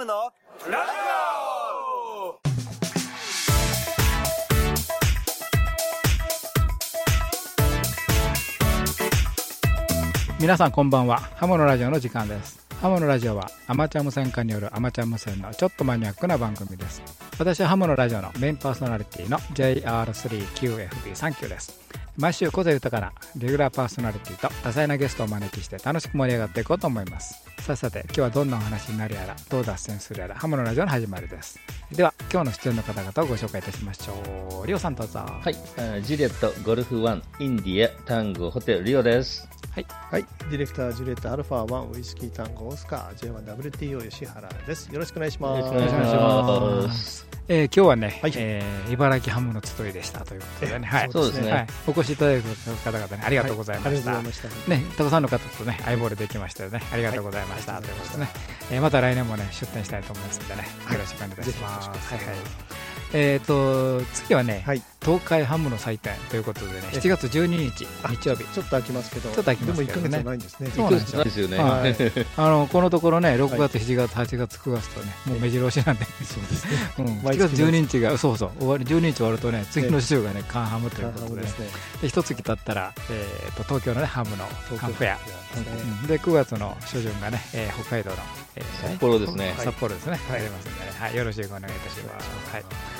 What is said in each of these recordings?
ムのラジオ。皆さんこんばんは。ハモのラジオの時間です。ハモのラジオはアマチュア無線化によるアマチュア無線のちょっとマニアックな番組です。私はハモのラジオのメインパーソナリティの JR3QFB39 です。毎週個性豊かなレギュラーパーソナリティと多彩なゲストをお招きして楽しく盛り上がっていこうと思います。さあさて今日はどんなお話になるやらどう脱線するやらハモのラジオの始まりです。では今日の出演の方々をご紹介いたしましょう。リオさんどうぞはい、ジュリエット、ゴルフワン、インディア、タンゴ、ホテル、リオです。はい、ディレクタージュレットアルファワンウイスキー単語オスカー J1WTO 吉原です。よろしくお願いします。よろしくお願いします。えー今日はね、はい。えー茨城ハムの集いでしたということでね、はい、そうですね。はい、お越しいただいた方々ね、ありがとうございました。はありがとうございました。ね、たくさんの方とね、相棒でできましたよね。ありがとうございました。はいということでね、えーまた来年もね、出店したいと思いますのでね、はいよろしくお願いいたします。えっ、と、次はね、はい、東海ハムの祭典ということでね、え7月12日、あ日曜日。ちょっと空きますけど、ちょっと空きますけどね。でも1ヶ月はないんですね。そうなんですね。はい。あのこのところね、6月、は7月、8月、9月とね、もう目白押しなんで、そうですね。うん、毎7月月12日が、そうそう、終わり12日終わるとね、次の週がね、カンハムということでで、すね。で一月経ったら、えー、と東京の、ね、ハムのハムフェア、ですね。うん。で9月の初旬がね、えー北海道の、えー札幌ですね。札幌ですね、はい。やりますんでね、はい、よろしくお願いいたします。はいはい、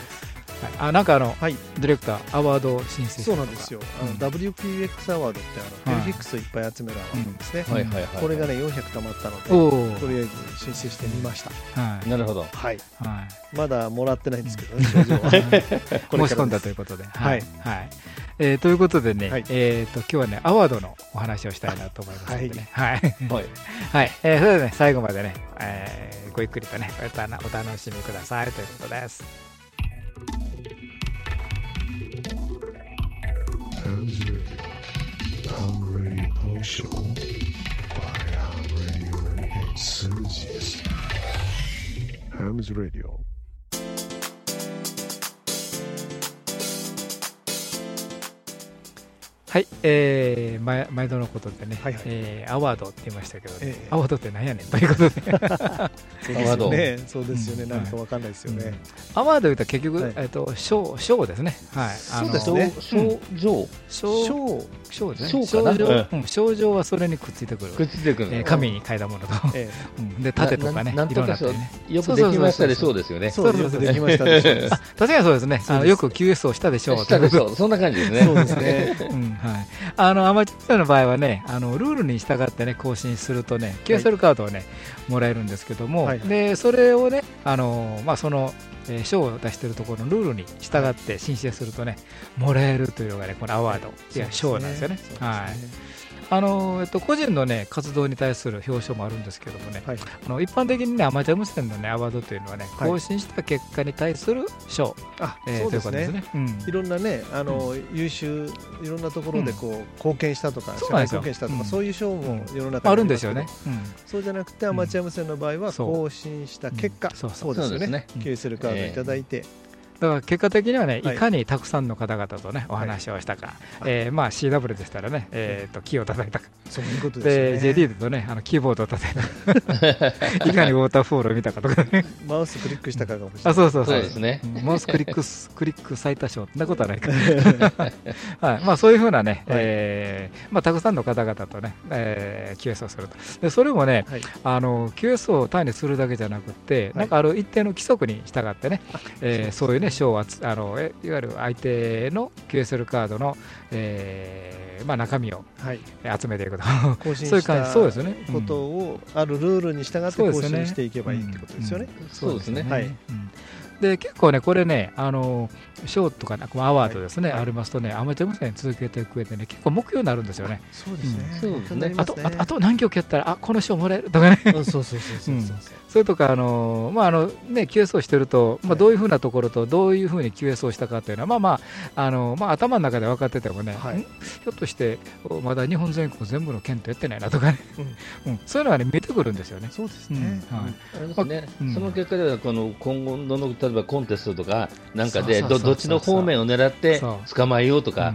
あなんかあの、はい、ディレクター、アワードを申請そうなんですよ。あのうん WPX アワードってあの、はいフェルフィックスをいっぱい集めるアワードですね。はいはいはい。これがね、400溜まったので、とりあえず申請してみました。はいなるほど。はい、はまだもらってないんですけどね、症状は。い、これからです申し込んだということで。はいはいえーということでね、はいえー、と今日はね、アワードのお話をしたいなと思いますのでね。はいはい。はい、えーそれではね、最後までね、えーごゆっくりとね、おたなお楽しみくださいということです。Ham's Radio. Ham Radio Show by Ham Radio Enthusiast. Ham's Radio. はい、えー、毎毎度のことでね、はいはい。えーアワードって言いましたけどね、ええ。アワードって何やねんということで、アワード。よね、そうですよね、うんなんかわかんないですよね。アワード言うと結局、はい。えっ、と、賞、賞ですね。はい。そうですね。症状、賞、賞、賞ですね。賞かな賞状、うん、はそれにくっついてくる。くっついてくるの。えー紙に書いたものと、えうん、で、縦とかね、いろんなね。よくできましたでしょうですよえ、ね。そうそうそうそうよくできましたでしょうで確かにそうですね。あのよく QS をしたでしょうしたでしょう。そんな感じですね。そうですね。うんはい、あのアマチュアの場合はね、あのルールに従ってね更新するとね、QSL カードをね、もらえるんですけども、はいでそれをね、あのまあ、その、えー賞を出しているところのルールに従って申請するとね、もらえるというのがね、このアワード、いや、賞なんですよね。そうですはい。あのえっと、個人の、ね、活動に対する表彰もあるんですけどもね、はい。あの一般的に、ね、アマチュア無線の、ね、アワードというのはね、はい。更新した結果に対する賞、あ、えーそうですね。といろんなね、あの優秀、いろんなところでこう貢献したとか、社会貢献したとか、うん。そういう賞も世の中にあるんですよね。うん。そうじゃなくて、アマチュア無線の場合は、更新した結果、うん。そうですよね。そうですね。QSL カードをいただいて、だから結果的にはね、はいいかにたくさんの方々とね、お話をしたか、えーまあ CW でしたらね、えーとキーを叩いたか、そういうことでですよね。JD だとね、あのキーボードを叩いたか、いかにウォーターフォールを見たかとかね、マウスクリックしたかが欲しい。あそうそうそうですね。うんマウスクリックス、クリック最多賞、そんなことはないか。はい、まあそういうふうなね、えーまあたくさんの方々とね、えー QS をすると。で、それもね、はい。あの QS を単にするだけじゃなくて、なんかある一定の規則に従ってね、えーそういうね、賞をつあのえいわゆる相手の QSL カードの、えーまあ、中身をはい。集めていくと、更新しそういう感じ、たそうですよね。うんことを、あるルールに従って更新していけばいいってことですよね。そうですね。はいうんで結構ね、これね、あの賞とか、ね、このアワードですね、はいありますとね、アマチュア無線続けていく上でね、結構目標になるんですよね。そうですね。そうですねあと、あと何曲やったら、あこの賞もらえるとかね、うんそうそうそうそうそう。それとか、あのまああのね、QS をしてると、まあ、はい。どういうふうなところと、どういうふうに QS をしたかというのは、まあまあ、あのまあ、頭の中で分かっててもね、はい。ん？ひょっとして、おまだ日本全国全部の県とやってないなとかね、うん。そういうのがね、見えてくるんですよね。そうですうん。ね。はい。ありますね。うん。その結果ではこの今後の例えばコンテストとかなんかでどどっちの方面を狙って捕まえようとか、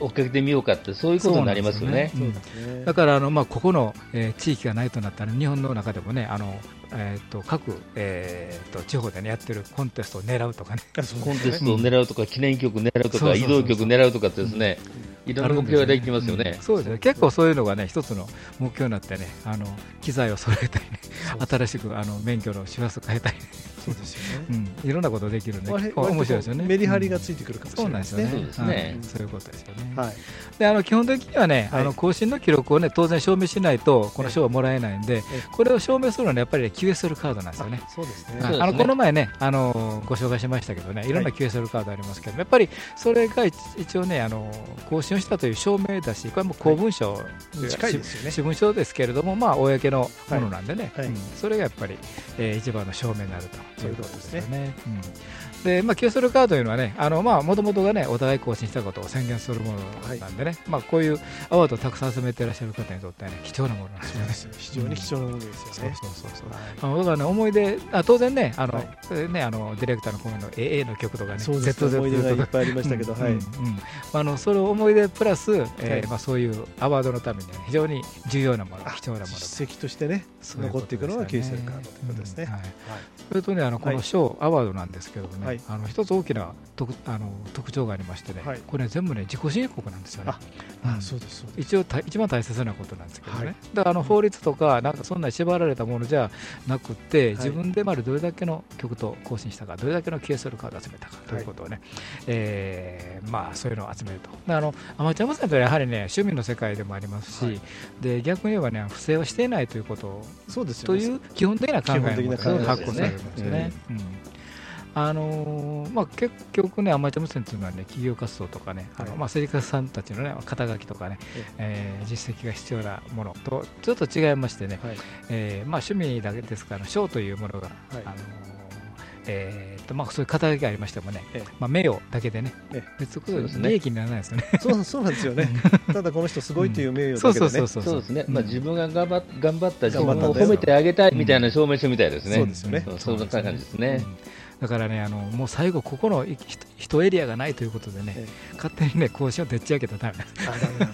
追っかけてみようかってそういうことになりますよね。そうなんそうですね。だからあの、まあ、ここの、えー地域がないとなったら日本の中でもねあの、えー、と各、えー、と地方で、ね、やってるコンテストを狙うとかね。コンテストを狙うとか、記念曲狙うとか、移動曲狙うとかってですね、いろんな目標ができますよね。うん。そうですね。結構そういうのがね一つの目標になってねあの機材を揃えたりね新しくあの免許の周波数変えたりね、そうですよね。うん、いろんなことできるんで割結構面白いですよね。メリハリがついてくるかもしそうれなんいですね。そうですね。はい。そういうことですよね、はい。であの基本的にはね、はい。あの更新の記録をね当然証明しないとこの賞はもらえないんで、えこれを証明するのは、ね、やっぱり、ね、QSL カードなんですよね。そうですね。あのこの前ね、あのご紹介しましたけどね、い。ろんな QSL カードありますけど、やっぱりそれが一一応ね、あの更新をしたという証明だし、これはもう公文書、近いですよね。私文書ですけれども、まあ、公のものなんでね、それがやっぱり、えー一番の証明になるとそういうことですね。よね。うん。でまあ、QSL カードというのはね、もともとがね、お互い更新したことを宣言するものなんでね、まあ、こういうアワードをたくさん集めていらっしゃる方にとってはね、貴重なものなんですよね。非常に貴重なものですそうよね。そうそうそう。はい。あのだからね、思い出、あ当然ね、あの、はい。えーね、あのディレクターのコメント、AA の曲とかね、そうですね。思い出がいっぱいありましたけどはい。うんあのそれを思い出プラス、えーはい。まあ、そういうアワードのために、ね、非常に重要なもの、貴重なもの実績としてねそういうこ残っていくのがですよ QSL カードということですね。それとね、あのこの賞、アワードなんですけどね、はい。あの一つ大きな特あの特徴がありましてね、はい。これ、ね、全部ね、自己申告なんですよね。あうん。そうです一応た一番大切なことなんですけどね、はい。だからあの法律とかなんかそんなに縛られたものじゃなくて、自分でまでどれだけの曲と更新したかどれだけの QSL カードを集めたかということをね、えーまあ、そういうのを集めると。であのアマチュア無線とやはりね趣味の世界でもありますし、はい。で逆に言えばね不正をしていないということそうですよね。という基本的な考えのもと基本的な考え発行されるんですよね。うん。あのーまあ、結局ね、アマチュア無線というのはね、企業活動とかね、あのはい。まあ、政治家さんたちのね、肩書きとかね、ええ。ー実績が必要なものとちょっと違いましてね、はい。えーまあ、趣味だけですから、賞というものが、はい。あのーえーとまあ、そういう肩書きがありましてもね、ええ。まあ、名誉だけでねそうですね。利益にならないですよね。そうそうなんですよね。ただこの人すごいという名誉そうだけでね。そうそうそうそう。ですね、まあ、うん。自分が頑張っ頑張った自分を褒めてあげたいみたいな証明書みたいですね。そうですよね。うんそんな感じですね。うんだからね、あのもう最後、ここの一エリアがないということでね、え勝手にね、更新をでっち上げたらダメ。で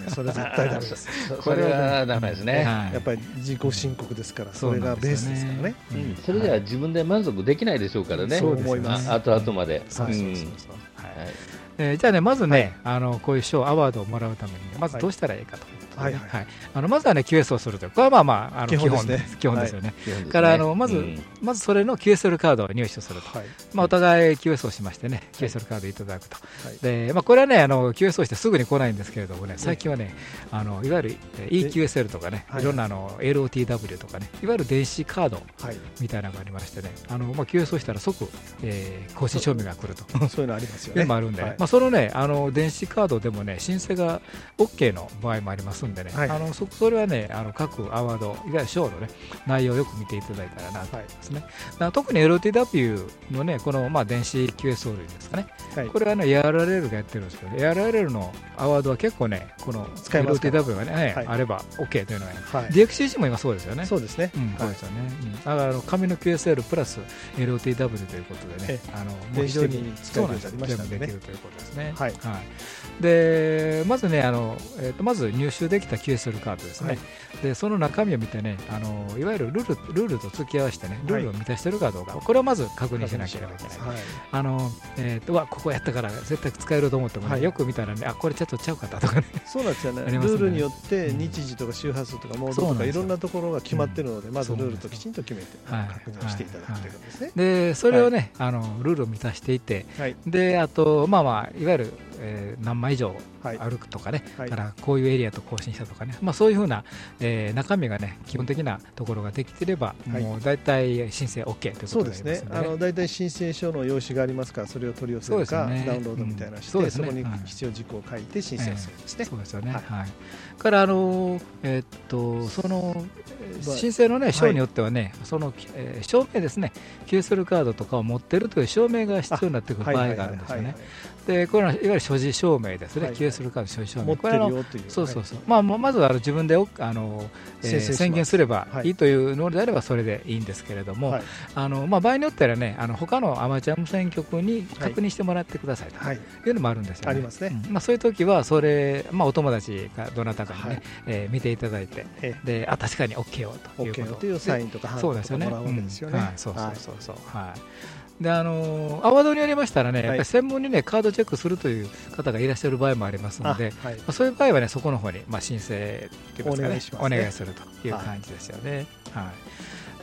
す。あそれ絶対ダメです。これはダメ。ですね。はい。やっぱり自己申告ですからそれがベースですからね。うん。それでは自分で満足できないでしょうからね、そう思います。あ後々まで。そうそうそう。うん。そうはい。えーじゃあね、まずね、あのこういう賞、アワードをもらうためにね、まずどうしたらいいかとはいはい。あのまずはね、QS をするという、これはまあまあ、あの基本ですね。基本です。よね。からあのまずうん。まずそれの QSL カードを入手すると、はい。まあ、お互い QS をしましてね、QSL カードいただくと、はい。でまあ、これはねあの、QS をしてすぐに来ないんですけれどもね、最近はね、あのいわゆるえー EQSL とかね、はい。いろんなあの LOTW とかね、いわゆる電子カードはい。みたいなのがありましてね、あのまあ、QS をしたら即、えー更新証明が来ると。そういうのありますよね。あるんで、はい。まあ、そのね、あの電子カードでもね、申請が OK の場合もありますんでね、はい。あのそそれはね、あの各アワード、いわゆる賞のね、内容をよく見ていただいたらなと思いますね。だから特に LTW のね、このまあ電子 QSO 類ですかね、はい。これはね、ARRL がやってるんですけど、ARRL のアワードは結構ね、この LTW がね、はい。あれば OK というのは、ね、はい。DXCC も今そうですよね。そうですね。うん、そうはいですよね。うん。だからあの紙の QSL プラス LOTW ということでねえ、あのもう非常に使えるようになりましたんできるということですね。はいでまずねあの、えーとまず入手できた QSL カードですね、はい。でその中身を見てねあのいわゆるルールルールと付き合わせてねルールを満たしているかどうか、これをまず確認しなければいけない。はい。あのえーとここやったから絶対使えると思ってもね、はい。よく見たらねあこれちょっとちゃうかったとかね。そうなんですよね。ね。ルールによって日時とか周波数とかモードとかいろんなところが決まってるのでまずそうルールときちんと決めてはい確認をしていただくということですね。でそれをね、あのルールを満たしていてはい。であとまあまあいわゆる、えー何枚以上はい。歩くとかね、はい。からこういうエリアと更新したとかね、まあ、そういうふうな、えー中身がね基本的なところができていれば、はい。もう大体申請 OK ということそうですね。あの大体申請書の用紙がありますからそれを取り寄せるか、ね。ダウンロードみたいなして、うん。そうですそこに必要事項を書いて申請をするんですね、そうですよね。ははい。い。からあのえーっとその申請のねい。証によってはね、その、えー証明ですね、QSL カードとかを持ってるという証明が必要になってくる場合があるんですよね。でこれはいわゆる所持証明ですね、はいはい。QS カード所持証明、持ってこれあのるよという。そうそうそう、まあ、まずはあの自分でおあの、えー宣言すればはいいい。というのであればそれでいいんですけれども、はい。あのまあ、場合によってはね、あの他のアマチュア無線局に確認してもらってくださいとはい。いうのもあるんですよね。ありますね。うん。まあ、そういう時は、それ、まあ、お友達かどなたかにね、はい。えー見ていただいて、えであ確かに OK よというこ OK とよというサインとかそうですよね。うん。はい、そうそうはいそう。そう。はい。であのーアワードによりましたらね、やっぱり専門にねカードチェックするという方がいらっしゃる場合もありますので、あはいまあ、そういう場合はねそこの方にまあ申請っていうかねお願いしますねお願いするという感じですよね。はい。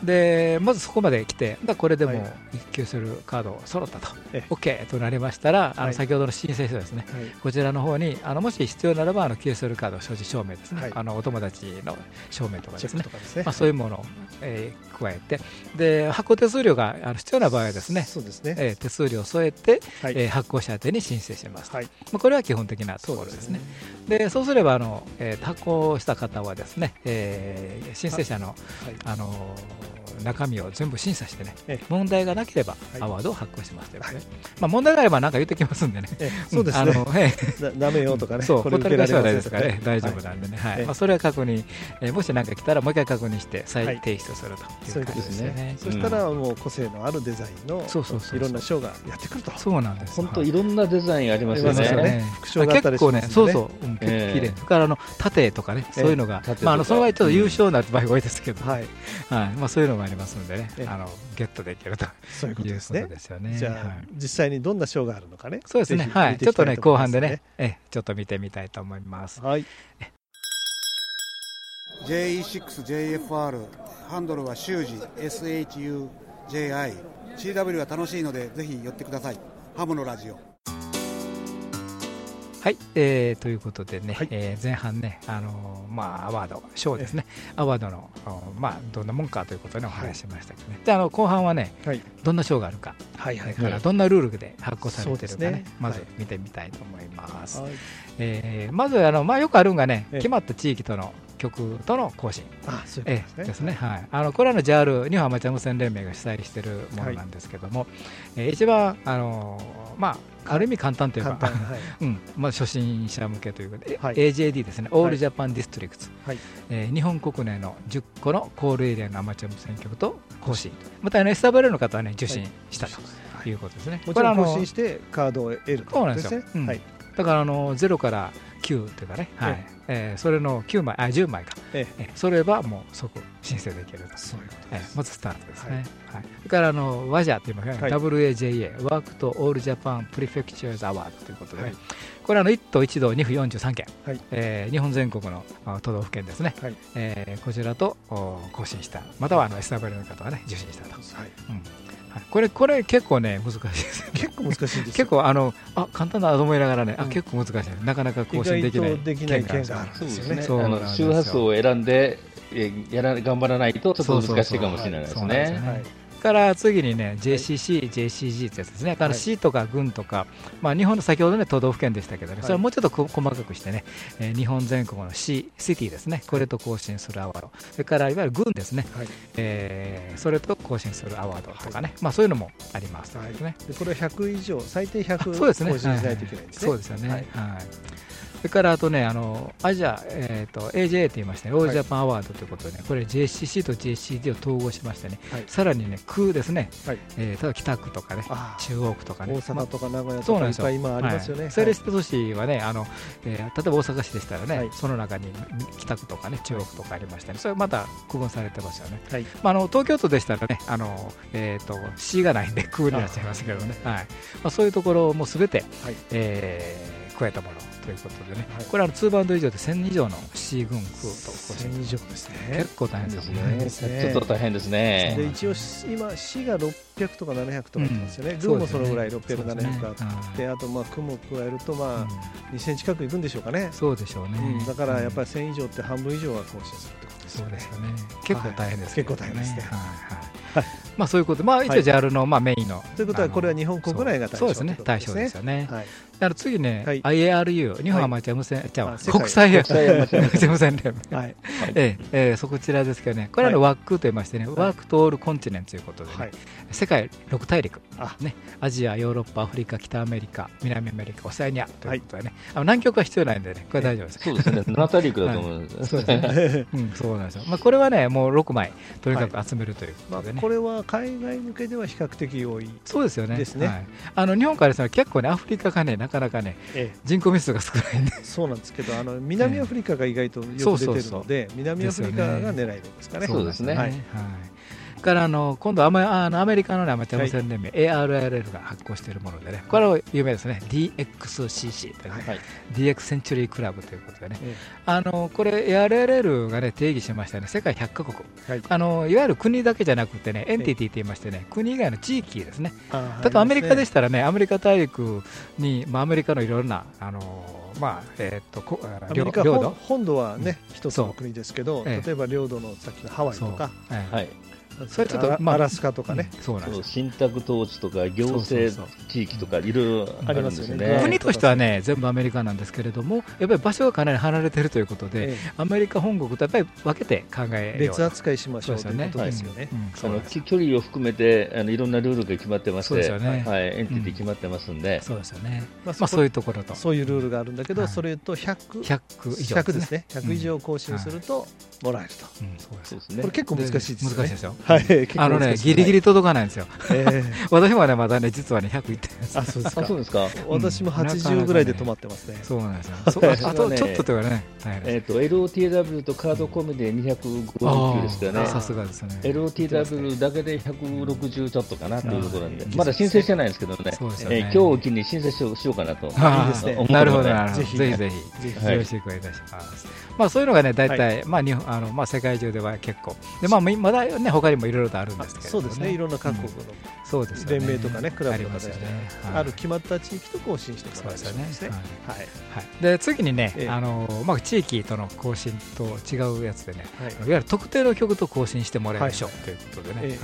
でまずそこまで来て、だこれでもはい。一級するカード揃ったと、え OK となりましたら、あはい。の先ほどの申請書ですね、はい。こちらの方にあのもし必要ならばあの QSL カード所持証明ですね、はい。あのお友達の証明とかですね。ね。まあ、そういうものを、えー加えて。で発行手数料があの必要な場合はですね、そうですね。えー手数料を添えて、はい。えー発行者宛てに申請します、はい。まあ、これは基本的なところですね。でそうすればあの、えー発行した方はですね、えー申請者の、はい。あのー中身を全部審査してねええ。問題がなければはい。アワードを発行しますということで、はい。まあ、問題があれば何か言ってきますんでね。えそうですね。んあのええ。だダメよとかね。そう、ほったらはないですからね、大丈夫なんでね、はい。ええまあ、それは確認、えーもし何か来たら、もう一回確認して、再はい。提出するという感じですすね。。そしたらもう個性のあるデザインのそうそうそうそう。いろんなショーがやってくると。そうなんです。本当はいいろんなデザインありますよありますよね。ね副賞があったりし結構ね、ますんでねそうそう、うん、ええ綺麗。それからあの縦とかね、そういうのが。まああのその場合ちょっと優勝になる場合が多いですけど、はい。はい、まあそういうのもありますのでねええ、あのゲットできるとそういうことですね。じゃあはい実際にどんなショーがあるのかね。そうですねい、見ていきたちょっとね後半でね、ええちょっと見てみたいと思います。はい。JE6JFR ハンドルは修二 SHUJI CW は楽しいのでぜひ寄ってくださいハムのラジオはい、えー、ということでね、はい。えー前半ね、あのーまあ、アワード、賞ですね、アワードの、おまあ、どんなもんかということでお話ししましたけどね、であの後半はね、はい。どんな賞があるか、はいはいそれからどんなルールで発行されてるかね、ねまずはい。見てみたいと思います。はい。えーまずあの、まあ、よくあるんがね、ええ。決まった地域との曲との更新。あ、そういうえことですね。はい、あのこれはの JAL 日本アマチュア無線連盟が主催しているものなんですけども、えー一番、あのーまあ、ある意味簡単というか。うん。まあ、初心者向けということで、はい。AJD ですね、オールジャパンディストリクト、はい。えー日本国内の10個のコールエリアのアマチュア無線局と更新、また、ね、SWL の方は、ね、受信したとい。うことですね。もちろん更新してカードを得るというそうなんですよ。うん。はい。だからあの0から9というかね、はい。えーそれの9枚あ10枚か、ええ。ーそれはもう即申請できると。そういうことえです。ーまずスタートですね。ははい。いそれからあの WAJA というのが、はい。WAJA、ワークとオールジャパンプリフェクチャーズアワードということで、はい。これはあの1都1道2府43県、はい。えー日本全国のあ都道府県ですね、はい。えーこちらとお更新した、またはあの SW の方がね受信したと。はい。うんはい、これこれ結構ね難しいです。結構難しいですよ。結構あのあ簡単だと思いながらね、あうん結構難しいなかなか意更新できない外とできない県があるんそうですすね。でよね。そうですよ周波数を選んで、えーやら頑張らないとちょっと難しいかもしれないですね。はい。から次にね JCC、JCG ってやつですね、だからはい C とか軍とか、まあ、日本の先ほどね都道府県でしたけどね、い。それをもうちょっとこ細かくしてね、えー日本全国の C、シティですね、これと更新するアワード、それからいわゆる軍ですね、はい。えーそれと更新するアワードとかね、まあ、そういうのもありますはい。ね。でこれは100以上、最低100そうですね。更新しないといけないんですね。そうですよね。ははいれからあとね、あのアジア、えー、と AJA と言いまして、ね、オールジャパンアワードということでね、これ JCC と JCD を統合しましてね、はい。さらにね、空ですね、はい。えー、例えば北区とかね、あ中央区とかね、大阪とか名古屋そうなんですよ。とかいっぱい今ありますよね。はい、セレステ都市はね、あのえー例えば大阪市でしたらね、はい。その中に北区とかね、中央区とかありましたね、それまた区分されてますよね。はい。まあ、あの東京都でしたらね、あのえー、と市がないんで空になっちゃいますけどね、はい。まあ、そういうところもすべて、はい。えー加えたものということでね、はい。これは2バウンド以上で1000以上の C 軍空と更新。1000以上ですね。結。構大変ですよね。ですね。ちょっと大変ですね。で。一応今市が600とか700とか言ってますよね。うん。軍もそのぐらいそう600、ですね。700あって、あとまあ区も加えるとまうん。あ2000近くいくんでしょうかね。そうでしょうね、うん。だからやっぱりり1000以上って半分以上は更新するってことですよね。そうです。よね。結構大変ですけど結構大変ですね。はい。はいまあそういうこと、まあ一応はい JAL のまあメインの。ということはこれは日本国内が対象そうですね対象ですよね。はいだから次ね、はい IARU、日本アマチュア無線、じゃ国際アマチュア無線 連盟。はいええええそこちらですけどね、これはあのはワックと言いましてね、ワークとオールコンチネントということでね、はい世界6大陸あ、ね、アジア、ヨーロッパ、アフリカ、北アメリカ、南アメリカ、オセアニアということでね、あの南極は必要ないんでね、これ大丈夫です。そうですね、7大陸だと思うんです。そうですね。うん、そうなんですよ。まあ、これはね、もう6枚、とにかく集めるというまあことでね。これは海外向けでは比較的多いそうですよね。ですね。はい、あの日本からですね、結構ね、アフリカがね、なかなかね、え人口密度が少ないんで、そうなんですけどあの南アフリカが意外とよく出てるので南アフリカが狙えるんですかね。そうですね。ははいい。からあの今度アマあのアメリカの、ね、アマチュア無線連盟、ARRL が発行しているものでね、これは有名ですね、DXCC というね、はい。DX センチュリークラブということでね、えあのこれ ARRL がね定義しましたね、世界100カ国、はい。あのいわゆる国だけじゃなくてね、エンティティって言いましてね、国以外の地域ですね。あ例えばアメリカでししたらね、アメリカ大陸に、まあ、アメリカのいろんな、あのまあえー、とこアメリカ本領領土。本土はね一つの国ですけどええ。例えば領土のさっきのハワイとか。はい。それちょっとまあアラスカとかね。うんそうなんですよ。信託統治とか行政地域とかいろいろあるんですありますよね。ね国としてはね、全部アメリカなんですけれども、やっぱり場所がかなり離れているということで、えアメリカ本国とやっぱり分けて考えようえ別扱いしましょうということそうですよね。距離を含めてあのいろんなルールが決まってまして、そうですよね。はい、エンティティ決まってますんで、そうですよね。まあまあそういうところと、そういうルールがあるんだけどはい。それと100 100以上100ですね。100以上うん。更新するともらえると。うん。そうですそうですね。これ結構難しいですよね。難しいですよ。はいあのね、ギリギリ届かないんですよ。ええ 私もね、まだね、実はね、100いってるんですよあそうですかあそうですか。私もなかなか80ねぐらいで止まってますねそうなんですよ。そうああとちょっとというかね、大変えっ、です。と LOTW とカード込みで259ですからね。さすがですね。LOTW だけで160ちょっとかなということなんでまだ申請してないんですけどね、そうですよねえー今日を機に申請しようしようかなと。なるほど、なるほど。ぜひぜひぜひ。よろしくお願いいたします。まあそういうのがね、大体、まあ日本あのまあ世界中では結構、でまあまだね他にもいろいろとあるんですけれどもそうですね。いろんな各国のそうです連盟とかねクラブとかでありますよね。ある決まった地域と更新してもらえるそうですよね。はい。はい。で次にね、ええ。あのまあ地域との更新と違うやつでね、はい。いわゆる特定の曲と更新してもらいましょうということでね、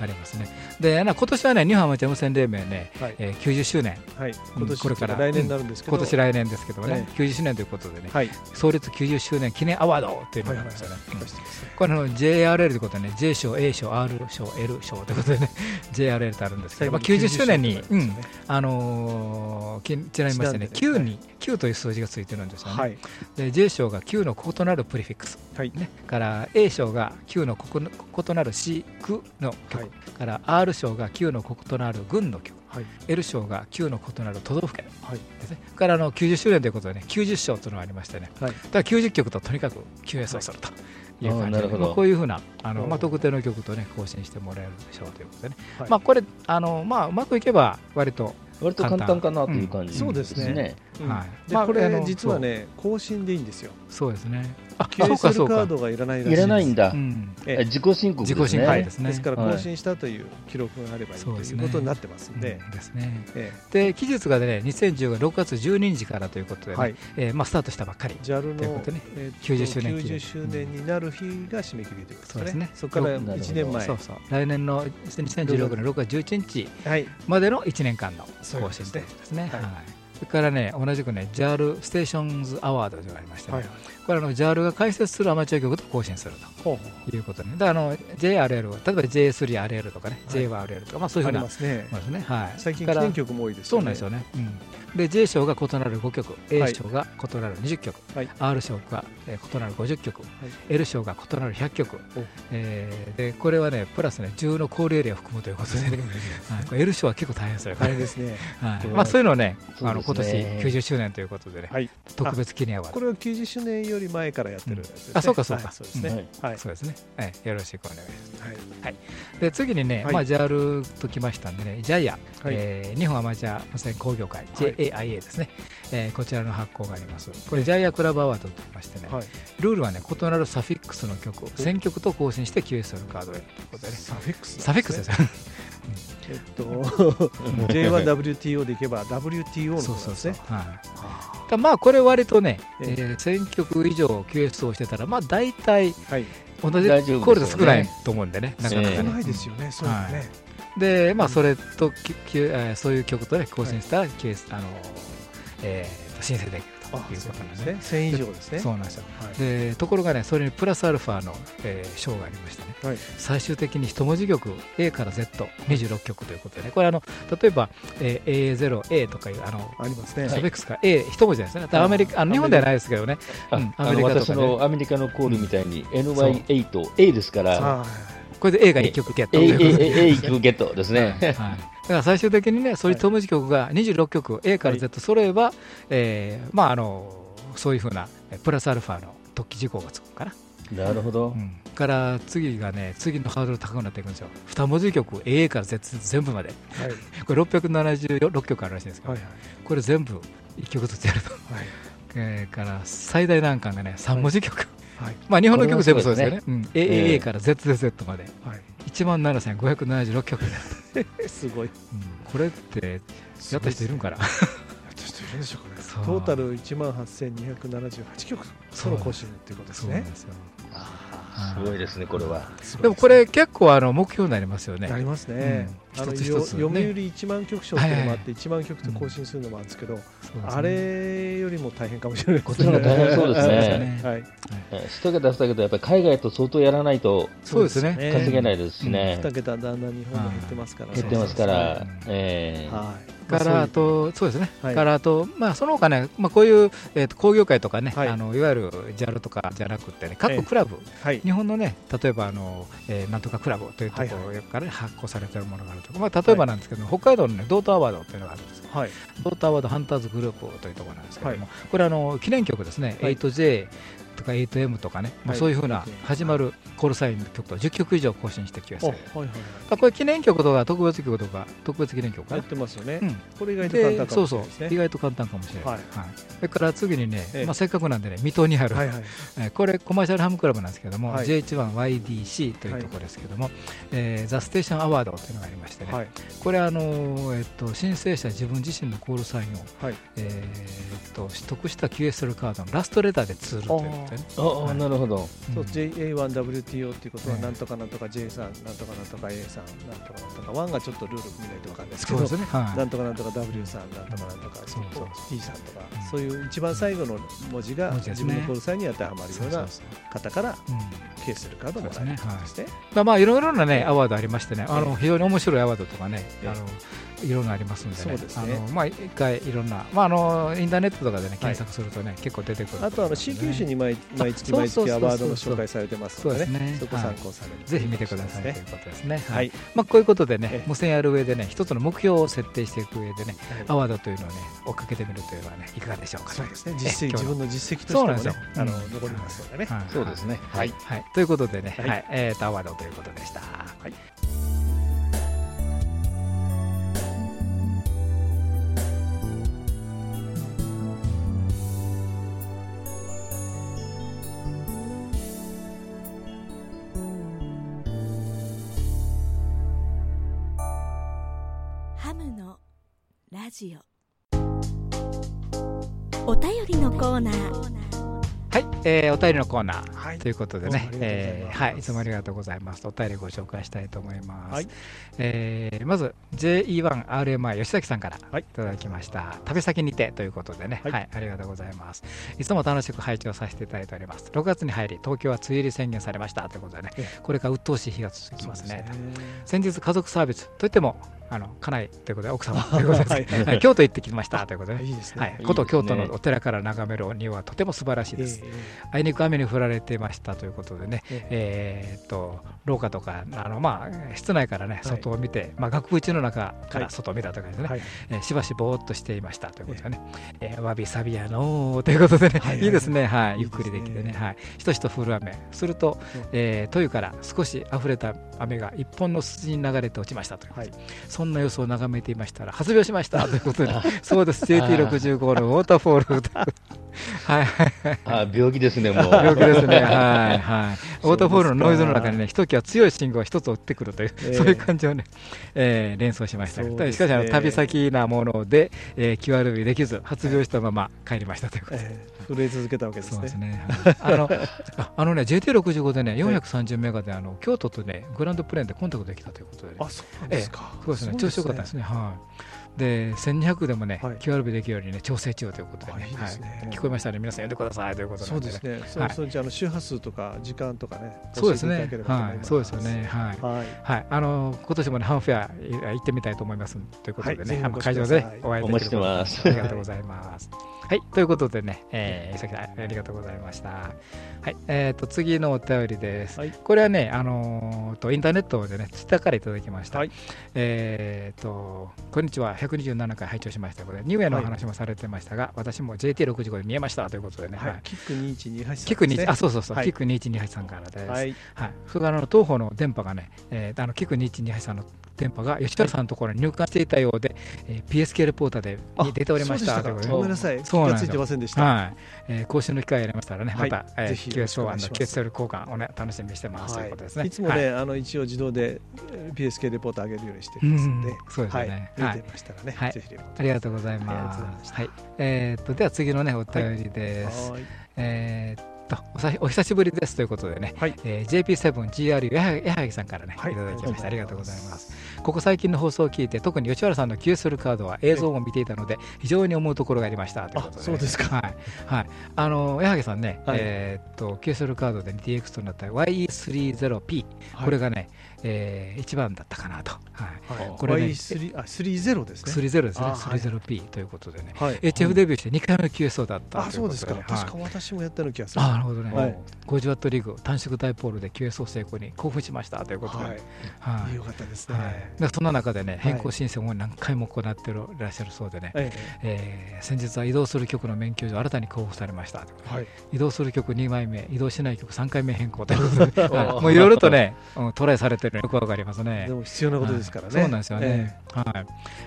ありますね。で、な今年はね日本アマチュア無線連盟ね、はい。えー90周年、はい。うん今年これから。来年になるんですけど。今年来年ですけどもね、え90周年ということでね、はい。創立90周年記念アワードっていうのはいはいがあるんですよね。これあの JRL ということでね、J 賞、A 賞、R 賞、L 賞ということでね、JRL ってあるんですけど、まあ、90周年に、うんあのーきちなみましてね、9ちなんでねに、9という数字がついてるんですよね。はい。で J 賞が9の異なるプリフィックス、はい。ね、から A 賞が9の異なる市区の曲、はい。から R 賞が9の異なる郡の曲、はい。L 賞が9の異なる都道府県はい。ですね。からあの90周年ということでね、90賞というのがありましてね、はい。だから90曲ととにかく QS をすると。いう感じで、こういうふうなあの、うんまあ、特定の曲と、ね、更新してもらえるでしょうということでね、はい。まあ、これあの、まあ、うまくいけば割と、割と簡単かなという感じうんそうですね。うんはい。まあでこれあの実はね更新でいいんですよ。そうですね。あそうかそうか。カードがいらないらしいいらないんだ、うん。ええ。自己申告ですね。自己申告ですね。ですからはい更新したという記録があればいいということになってますんで。うんですね。えで、期日がね、2010年6月12日からということで、はい。えーまあ、スタートしたばっかり。JAL のということねえーと90周年記念。90周年になる日が締め切りということそうですね。そこからなるほど1年前。そうそう。来年の2016年6月11日はい。までの1年間の更新ということですね。はいはいそれからね、同じくね、JAL ステーションズアワードというのがありましてね、はい。これあの JAL が開設するアマチュア局と更新すると。いうことね。で、あの JRL、例えば J3RL とかね、はい。J1RL とか、まあそういうふうなますね。ものですね。はい。最近記念曲も多いですよね。そうなんですよね。うん、で J 賞が異なる5曲、は A い賞が異なる20曲、はい。R 賞がえー異なる50曲、L 賞が異なる100曲、お。えーでこれはね、プラスね、10のコールエリアを含むということで、ね。はい、L 賞は結構大変ですよ、大変ですね。はい。まあ、そういうのをね、あの今年ね90周年ということでね、はい。特別記念アワード。これは90周年より前からやってるやつですね。あそうかそうか。はいそうですね。はい。そうですね、はい、よろしくお願いします。はい。で次にね、はい。まあ、JAL ときましたんでね、い。えー日本アマチュア無線工業会、はい。JAIA ですね、えーこちらの発行があります。これ、JIA クラブアワードと言いましてね、はい。ルールはね、異なるサフィックスの曲を1000曲と更新して QSL カードへということでね、サフィックス。サフィックスですよ。えっと J1WTO でいけば WTO のこそうですね。はい。だまあこれ割とね、ええ。えー1000曲以上 QS をしてたら、まあ大体はい。同じコールド少ないと思うんでね、なかなかね。ないですよね、そういうのね。で、まあ、それと、ききえーそういう曲とね、更新したら、ケースあのえーと申請できるとあいうことなんですね。ですね。千以上ですね。そうなんですよ。はいでところがね、それにプラスアルファの、えー章がありましてね、はい最終的に一文字曲 A から Z26 曲ということでね、これあの、例えば、えー A0A とかいう、あの、ありますね。サフィックスが A 一文字ですね。だからアメリカ、あの日本ではないですけどね、あうんアメリカとかね私のアメリカのコールみたいに NY8、A ですから、あこれで A が1曲ゲットと A、A、A、A ゲットですね。はい、だから最終的にね、そういう一文字曲が26曲、A から Z 揃えば、えーまあ、あのそういうふうなえプラスアルファの突起事項がつくかな、なるほど。う。ん、から次がね、次のハードル高くなっていくんですよ、二文字曲、A から Z 全部まで、あはい。これ676曲あるらしいんですけど、はいこれ全部1曲ずつやると、はい。えーから最大難関がね、3文字曲、はい。まあ、日本の曲全部そうですよね、うん。え AAA えから ZZ まで、はい。1万7576曲になる、すごい。うんこれって、やった人いるんかな？やった人いるんでしょうかね。トータル1万8278曲、ソロ更新っていうことですねすごいですね、これは。でもこれ結構あの目標になりますよね。ありますね。うんあの一つ一つねよ読売1万曲賞っていうのもあって、1万曲と更新するのもあるんですけど、あれよりも大変かもしれないこっちの方が大変 そうですね。ねはい。一桁二桁、やっぱり海外と相当やらないとそうですね。稼げないですしね。2桁だんだん日本も減ってますからね。減ってますからええはい。からあと、そうですね、はい。からあと、まあ、その他ね、まあ、こういう、えー、と工業会とかね、はい。い、あのいわゆる JAL とかじゃなくてね、ええ。各クラブ、はい。日本のね、例えばあの、えーなんとかクラブというとこはいろから、ね発行されているものがあるとか、まあ、例えばなんですけど、北海道の、ね、ドートアワードというのがあるんですはい。ドートアワードハンターズグループというところなんですけども、はい。これあの、記念曲ですね、はい。8J とか 8M とかね、まあ、はいそういうふうな 8M 始まるコールサインの曲と10曲以上更新してきましお、たはいはい。まあこれ記念曲とか特別曲とか特別記念曲かやなってますよね。う。ん。これ意外と簡単かそうそうもしれないですね。意外と簡単かもしれない、ははい。いそれから次にね、ええ。まあ、せっかくなんでね水戸にある、はいはい。えーこれコマーシャルハムクラブなんですけども、はい。JH1YDC というところですけども、えーザ・ステーションアワードというのがありましてね、はい。これあのー、えっと、申請者自分自身のコールサインを、はい。えーっと取得した QSL カードのラストレターでツールということでね。ああ、なるほど。そううん JA1WTO っていうことは、ええなんとかなんとか J さん、なんとかなんとか A さん、なんとかなんとか、1がちょっとルール見ないと分かんないですけど。そうで、すね、はい。なんとかなんとか W さん、なんとかなんとかそうそう T さんとか。うん、そういう一番最後の文字が文字ですね。自分のコールサインに当てはまるような方からうん。ケースするカードをもらえるですね。まあ、まあいろいろなね、ええアワードありましてね、あの非常に面白いアワードとかね、ええ。あのいろんなありますんでね、そうですね。まあ、一回いろんな、まあ、あのインターネットとかでね、検索するとね、結構出てくるあとあの C 級誌に毎毎月毎月アワードの紹介されてますのでねね、そこ参考される。ぜひ見てくださいというね。ことですね。ははい。いまあ、こういうことでねえ、え。無線やる上でね、一つの目標を設定していく上でね、アはい。ワードというのをね、追っかけてみるというのはね、いかがでしょうか、そうですね。え実績、自分の実績としてもね、あの残りますのでね。はい。そうですね。はい、はい、ということでね、はい。はい、えーと、アワードということでした。はい。ラジオお便りのコーナーはい、えー、お便りのコーナー。はいということでねえーはい、いつもありがとうございます。お便りご紹介したいと思います。はいえーまず JE1RMI 吉崎さんからはいいただきました。旅先にてということでね、ははいい、ありがとうございます。いつも楽しく拝聴させていただいております。6月に入り、東京は梅雨入り宣言されましたということでねえ、これから鬱陶しい日が続きますね。すね先日家族サービスといってもあの家内ということで奥様。とい。うことです、はい京都行ってきました。ということで、いいですね。はい。京都のお寺から眺めるお庭はとても素晴らしいええです。あいにく雨に降られてましたということでね、えっと廊下とかあの、まあ、室内からねはい。外を見て、まあ、額縁の中かはい。ら外を見たとかですね、はい。えーしばしぼーっとしていましたということでね、えーわびさびやのーということでね、はい。はいですね、はい、ゆっくりできてね、はい、しとしと降る雨、すると、うん。えー、というから少し溢れた雨が一本の筋に流れて落ちましたという、はい。そそんな様子を眺めていましたら発病しました。ということでそうです。JT65 のウォーターフォール。はい。はいはいあ病気ですね、もう。病気ですね、はいはい、ウォーターフォールのノイズの中にね、ひときわ強い信号が一つ追ってくるという、ええ。そういう感じをね、えー連想しました。けど、ね。しかしあの、旅先なもので、えー、QRV できず、発病したまま帰りましたということで。えー震え続けたわけですそうですね。ね。はいあの、あ あのね、JT65 でね、430メガで、あの、京都とね、グランドプレーンでコンタクトできたということでね。あ、そうなんですか。そうですね、調子よかったですね。はい。で、1200でもね、はい QRV できるようにね、調整中ということでね。ねはい聞こえましたね、皆さん呼んでくださいということでねそうです。ね。はいそのうちあの周波数とか時間とかね。そうですねはいそうですよね。はい。はい。はい、あの今年もね、ハンフェアい行ってみたいと思いますということでね、はい会場でお会いできるありがとうございます。はい、ということでね、えー、伊崎さん、ありがとうございました。はい、えっ、と、次のお便りです。はいこれはね、あのーと、インターネットでね、ツイッターからいただきました。はいえっ、と、こんにちは、127回拝聴しましたことで、ニューエのお話もされてましたが、私も JT65 で見えましたということでね、ははい。い。キック2128さんですね。キック2、あ、そうそうそう、はい。キック2128さんからです。はい。はい、それからあの東方の電波がね、えー、あのキク2128さんの電波が吉川さんのところに入管していたようで、えー、PSK レポーターでに出ておりましたということでごめんなさい。気そうなんですよ。がついてませんでした。はい。えー、更新の機会がありましたらね、はい。また、えー、ぜひよろしくお願いします。QS1 の QSL 交換をね、楽しみにしてます、ということですね。い。つもはい。ね、あの一応自動でえー PSK レポート上げるようにしてうんますんで、そうですよね。は、はい。い見てましたらね、はい。ありがとうございます。はい、えーっと、では次のね、お便りです。はい。えーっとおさお久しぶりですということでね、はい。えー JP7GRU やはやはぎさんからね、はい。い、ただきました。あありりがとうございます。ここ最近の放送を聞いて、特に吉原さんの QSL カードは映像も見ていたので、非常に思うところがありました。ということで、あそうですか。はい。はい。あの、矢作さんね、はい。えーっと、QSL カードで DX となった YE30P、これがね、えー、一番だったかなと。はい。はい。これね Y3 あ30ですね。30ですね、あはい。30P ということでね、はい。HF デビューして2回目の QSO だったあ、そうですか。はい。確か私もやったような気がする。あなるほどね、はい。50ワットリグ短縮ダイポールで QSO 成功に興奮しましたということで、ははい。い。よかったですはい。そんな中でね、い。変更申請を何回も行ってるいらっしゃるそうでね、ええ。ー先日は移動する曲の免許状新たに交付されましたはい。移動する曲2枚目、移動しない曲3回目変更ということで、はい。もういろいろとね、うんトライされてるのよくわかりますね。で。も必要なことですからね。はいそうなんですよね、えはい。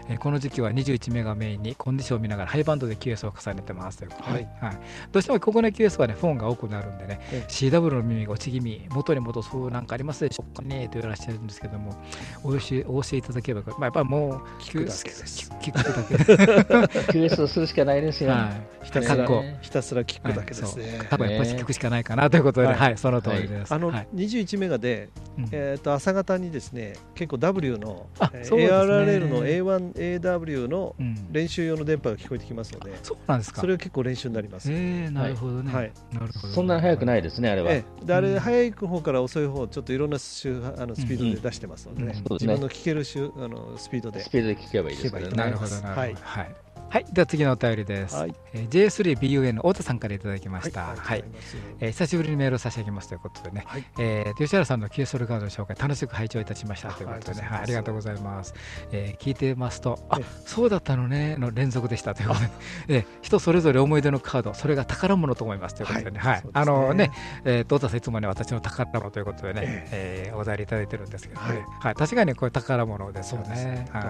えーこの時期は21メガメインにコンディションを見ながらハイバンドで QS を重ねてますということで、はい。どうしてもここの QS はねフォンが多くなるんでね、ええ。CW の耳が落ち気味元に戻すなんかありますでしょうか。ねと言われてるんですけども。お教えお教えいただければ、まあ、やっぱりもう聞くだけです。聞くだけ。QS をするしかないですよ。はい。ひたすらひたすら聞くだけですね。多分やっぱり聞くしかないかなということで、ははい。い。その通りです、あのはい。21メガで、うん。えー、と朝方にですね結構 W の、ね。ARRL の A1AW のうん。練習用の電波が聞こえてきますので、そうなんですか。それは結構練習になります。えー、なるほどね、はい。なるほど。そんなに速くないですね、あれは。ええ。であれ、うん。早い方から遅い方ちょっといろんな周波あのスピードで出してますのでね、自分の聞ける周あのスピードでスピードで聞けばいいですね。なるほど、なるほど。はい。はい。はい。では次のお便りです。はい。えー J3BUN の太田さんからいただきました。ははい。い。ありがとうございえー久しぶりにメールを差し上げますということでね、はい。えー吉原さんの QSL カードの紹介、楽しく拝聴いたしましたということでね、あはい、ありがとうございます。えー聞いてますと、あえ。そうだったのねの連続でしたということで、えー人それぞれ思い出のカード、それが宝物と思いますということでね、はいあのね、えー、太田さん、いつもね、私の宝物ということでね、ええ。ーお題いただいてるんですけどね、ははい。確かにこれ宝物ですよね。はい。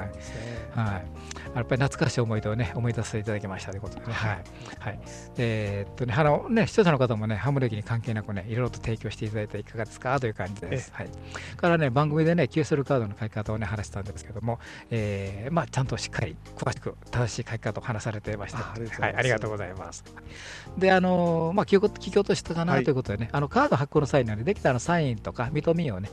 はい、やっぱり懐かしい思い出をね、思い出させていただきましたということでね。はい。はい。えーっとね、あのね、視聴者の方もね、ハムレキに関係なくね、いろいろと提供していただいていかがですかという感じです。はい。からね、番組でね、QSL カードの書き方をね、話したんですけども、えーまあ、ちゃんとしっかり、詳しく、正しい書き方を話されてましたあはい、ありがとうございます。で、あのーまあ、聞こ聞き落としたかなはいということでね、あの、カード発行の際にはね、できたらサインとか認めをね、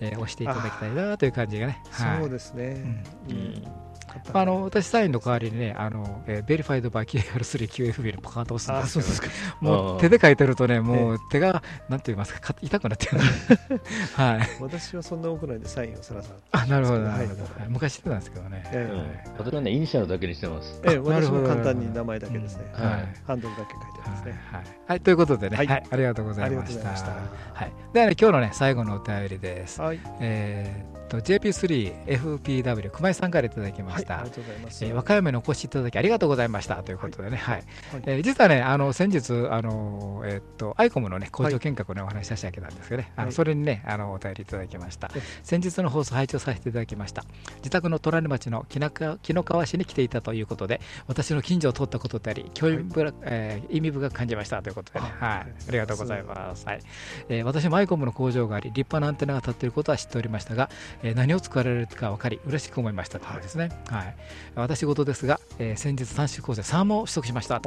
えー押していただきたいなという感じがね。はいそうですね。ううんんあの私、サインの代わりにね、あのえー、 verified by KR3QFB のポカーンと押すんあですけどそうですか。もう手で書いてるとね、もう手が、なんて言いますか、か痛くなってる。はい。私はそんな多くないんでサインをさらさあ、なるほど、はないるほど。はい昔してたんですけどね。えうん私はね、イニシャルだけにしてます。ええ、なるほど私も簡単に名前だけですね。うんはいハンドルだけ書いてますね。はい、はい、ということでね、ははいい、ありがとうございました。ありがとうございましたはい、ではね、今日のね、最後のお便りです。はい。えーっと、JP3FPW、熊井さんからいただきましはい、あしたりが。とうございます。えー和歌山にお越しいただきありがとうございました。ということでね、はい。はい。えー実はね、あの先日、あのえーっとアイコムの、ね、工場見学を、ねお話しさせてあげたんですけどね、あのはい。それにねあのお便りいただきました。え。先日の放送、拝聴させていただきました。自宅の隣町の紀の川紀の川市に来ていたということで、私の近所を通ったことであり、興味深く、えー意味深く感じましたということでね、あはい、ありがとうございます。はい。えー私もアイコムの工場があり、立派なアンテナが立っていることは知っておりましたが、えー何を作られるか分かり、嬉しく思いましたということですね。はい私事ですが、えー先日短縮構成3も取得しました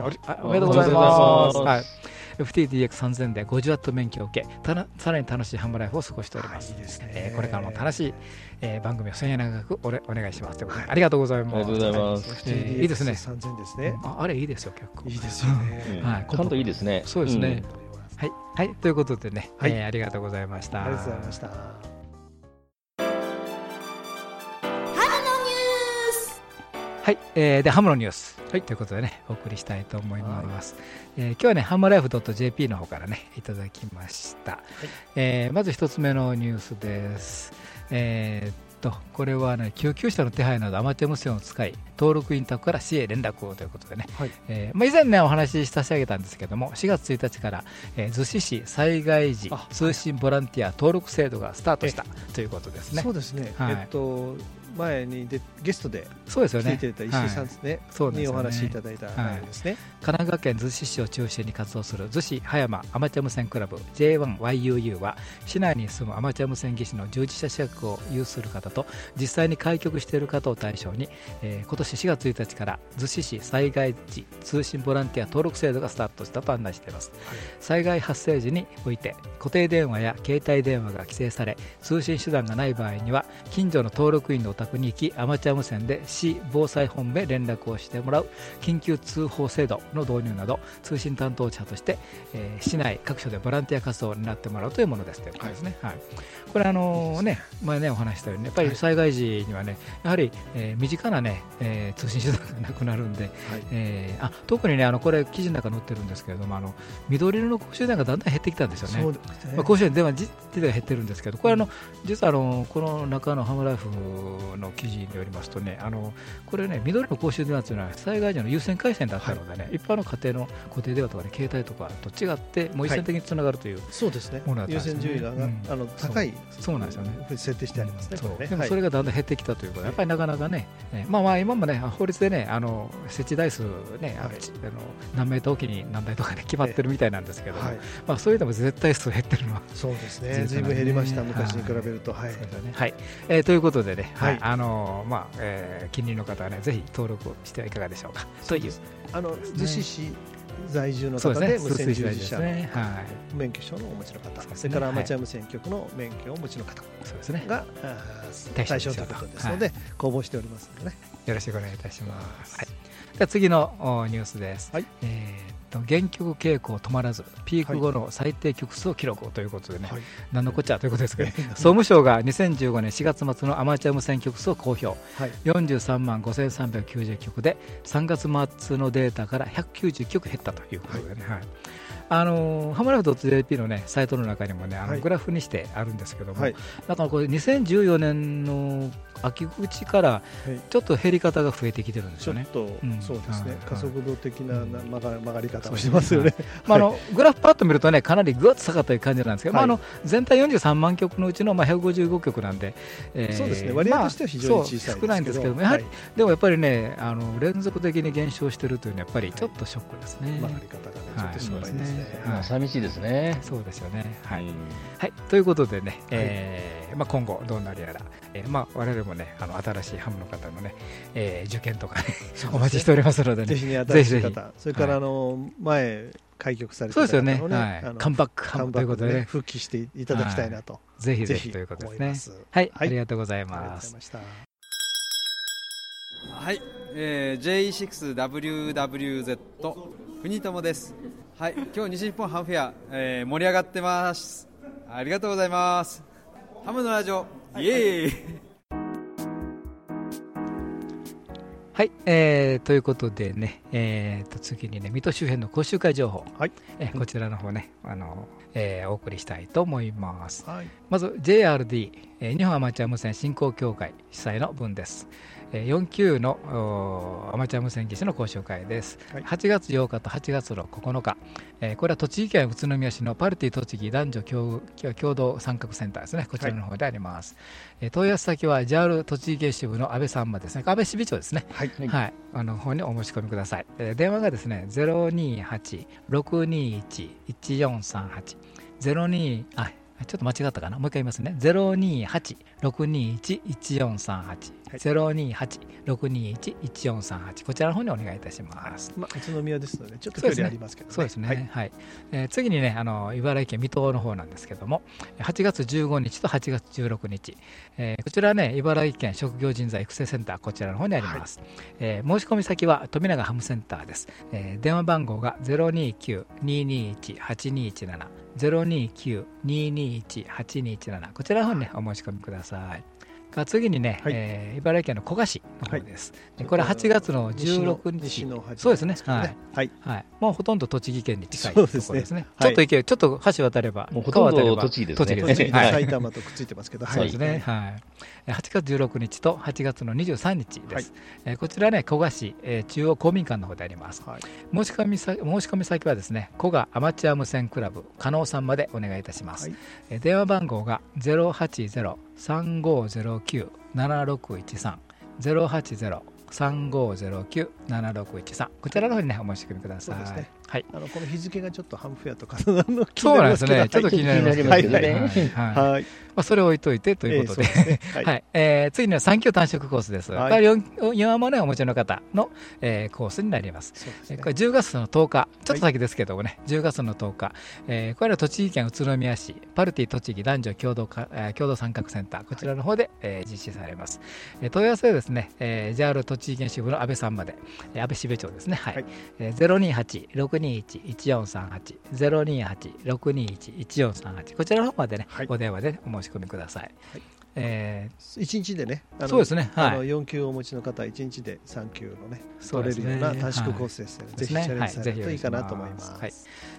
おめでとうございます。はい、FTDX3000 で 50W 免許を受け、たなさらに楽しいハムライフを過ごしております。いいですねえーこれからも楽しい、えー番組を末永くおれお願いしますということで、ありがとうございます。ありがとうございます。えーいいですね3000ですね。ああれいいですよ、結構。いいですよね。うんはい感度いいですね。そうですねん。はい、はい、ということでね、はいえーありがとうございました。ありがとうございました。はい、えーでハムのニュース、はい、ということでね、お送りしたいと思います。えー今日はね、ハムライフ .jp の方からね、いただきました。えーまず一つ目のニュースです。えーっと、これはね、救急車の手配などアマチュア無線を使い、登録員宅から市へ連絡をということでね、はいえーまあ、以前ね、お話し差し上げたんですけども、4月1日から、えー逗子市災害時あ通信ボランティア登録制度がスタートしたということですねそ。うですね。はいえっと前にでゲストでそうですよね。来ていただいた石井さんですね。そうですよねにお話しいただいた内容ですね。神奈川県逗子市を中心に活動する逗子葉山アマチュア無線クラブ J1YUU は市内に住むアマチュア無線技師の従事者資格を有する方と実際に開局している方を対象に、えー今年4月1日から逗子市災害時通信ボランティア登録制度がスタートしたと案内しています、災害発生時において固定電話や携帯電話が規制され通信手段がない場合には近所の登録員のお宅に行きアマチュア無線で市防災本部へ連絡をしてもらう緊急通報制度の導入など通信担当者として、えー市内各所でボランティア活動を担ってもらうというものです。ということですね。はいこれあのね前ねお話ししたようにやっぱり災害時にはねやはり、えー身近なね、えー通信手段がなくなるんで、はい。えーあ特にねあのこれ記事の中に載ってるんですけれどもあの緑色の公衆電話がだんだん減ってきたんですよね。まあ、公衆電話自自体が減ってるんですけど、これあの、実はあのこの中のハムライフの記事によりますとね、あのこれね、緑の公衆電話というのは災害時の優先回線だったのでね、一般の家庭の固定電話とか、ね、携帯とかと違って、もう一線的につながるという、そうですね。ものだったん優ですね。先順位が上がうん。あの高いそうなんですよね。設定してありますね。そう。でもそれがだんだん減ってきたということで、やっぱりなかなかね、えーまあまあ今もね、法律でね、あの設置台数ね、あのはい。ちあの何メートルおきに何台とかね、決まってるみたいなんですけども、はい。まあそういうのも絶対数減ってるのはそうですね。事実な。んでずいぶん減りましたはい昔に比べると。はい。はい、えーということでね、はい。はい。あのーまあえー近隣の方はね、ぜひ登録してはいかがでしょうか。という、あの逗子市在住の方で無線従事者のはい、免許証のお持ちの方、それからアマチュア無線局の免許をお持ちの方。そうですね、が、対象ということですので、公募しておりますので。ね。よろしくお願いいたします。はい、では次のおニュースです。はい。えと原曲傾向止まらず、ピーク後の最低曲数を記録ということでね、はい。何のこっちゃということですけど、総務省が2015年4月末のアマチュア無線曲数を公表。はい。43万5390曲で3月末のデータから190曲減ったということでね、はい。あのハムライフ .jp の、ね、サイトの中にも、ね、あはい。のグラフにしてあるんですけども、はい。だからこれ2014年の秋口からはい。ちょっと減り方が増えてきてるんですよね。ちょっと、うん。そうですね。はい、加速度的なうんな曲が曲がり方をしてますよね。まあ、あのグラフパッと見るとねかなりぐっと下がったいう感じなんですけど、はい。まあ、あの全体43万曲のうちのまあ155曲なんで、えーそうですね、割合としては非常に小さいまあそう少ないんですけども、やはり、でもやっぱりねあの連続的に減少しているというのはやっぱりちょっとショックですね。はい曲がり方がね、ちょっと心配ですね。寂しいですね。そうですよね、はい。うん。はい、ということでね、えーまあ、今後どうなるやら、えーまあ、我々もねあの新しいハムの方のね、えー受験とかねお待ちしておりますのでねぜひね、ぜひぜひ。新しい方、それからはい。あの前、開局されたそうですよね、方のはいカムバックハカムムということでね。復帰していただきたいなと、ぜひぜぜひひということですね。思います。はい、はい。ありがとうございます。はい、えー、J6WWZ 国友です。はい、今日西日本ハムフェア、えー盛り上がってます。ありがとうございます。ハムのラジオ、イエーイ。はい、えーということでね、えー、と次にね、水戸周辺の講習会情報、はい。えーこちらの方ね、あのえーお送りしたいと思います。はい。まず JRD、えー日本アマチュア無線振興協会主催の分です。えー4級のアマチュア無線技師の講習会です。はい8月8日と8月の9日、えーこれは栃木県宇都宮市のパルティ栃木男女共共同参画センターですね、こちらの方であります。えー問い合わせ先は JR 栃木県支部の安倍さんまですね、安倍支部長ですね。はいはい、あの方にお申し込みください。えー電話がですね、028-621-1438。02あちょっと間違ったかな？もう一回言いますね。028-621-1438。028-621-1438。こちらの方にお願いいたします。まあ、宇都宮ですのでちょっと距離ありますけどねそうですね。ははいい、えー次にね、あの茨城県水戸の方なんですけども、8月15日と8月16日、えーこちらはね、茨城県職業人材育成センター、こちらの方にあります。えー申し込み先は富永ハムセンターです。えー電話番号が029-221-8217。029-221-8217こちらの方に、ね、お申し込みください。が次にね、はいえー茨城県の古河市の方です。はいこれ8月の16日。西の端そうですね。ははいい。はいはい、もうほとんど栃木県に近いとそうですねころですね。はいちょっと行け、ちょっと橋渡れば、もうほとんど栃木ですね栃木栃木とはい埼玉とくっついてますけど、そうですね。はい。えー8月16日と8月の23日です。はいえーこちらね、古賀市、えー中央公民館の方であります。はい申し込みさ申し込み先はですね、古賀アマチュア無線クラブ加納さんまでお願いいたします。はいえー電話番号が080-3509-7613 080-3509-7613こちらの方にね、お申し込みください。はい。あのこの日付がちょっとハムフェアとかの気そうなんになりますけどですね。ちょっと気になりますけどね。はい。まあ、それを置いといてということで、ははい。い、えー次には3級短縮コースです。はい。これは 4, 4もね、お持ちの方の、えーコースになります。ね。えこれ10月の10日、ちょっと先ですけどもね、10月の10日、えーこれは栃木県宇都宮市、パルティ栃木男女共同か、えー共同参画センター、こちらの方で、えー実施されます。えー問い合わせはですね、えー JR 栃木県支部の安倍さんまで、えー安倍支部長ですね、はい。はい。えー028-621-1438、028-621-1438、こちらの方までね、はい。お電話でお申し込みください。はい。え一日でね、あのそうですね。はい。あの4級をお持ちの方は1日で3級のね、取れるような短縮コースですので、ぜひチャレンジされるといいかなと思います。はい、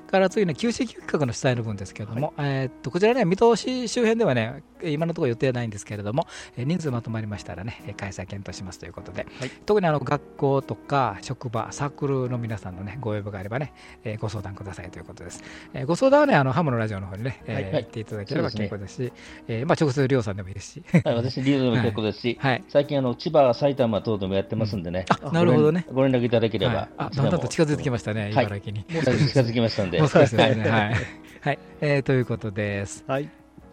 から次の九州企画の主催の分ですけれども、えーっとこちらね、水戸市周辺ではね、今のところ予定はないんですけれども、えー人数まとまりましたらね、えー開催検討しますということで、はい。特にあの学校とか職場、サークルの皆さんのね、ご要望があればね、えーご相談くださいということです。えーご相談はね、あのハムのラジオの方にね、えーはい。行っていただければ結構ですし、えーまあ、直接、りょうさんでもいいですし、はい、私、リードでも結構ですし、はい、最近あの、千葉、埼玉等でもやってますんでね、あなるほどね。ご連絡いただければ、はい。あだんだんと近づいてきましたね、はい。茨城に。近づきましたんで、もう少しですはいね。はい。はい。えーということです。はい、で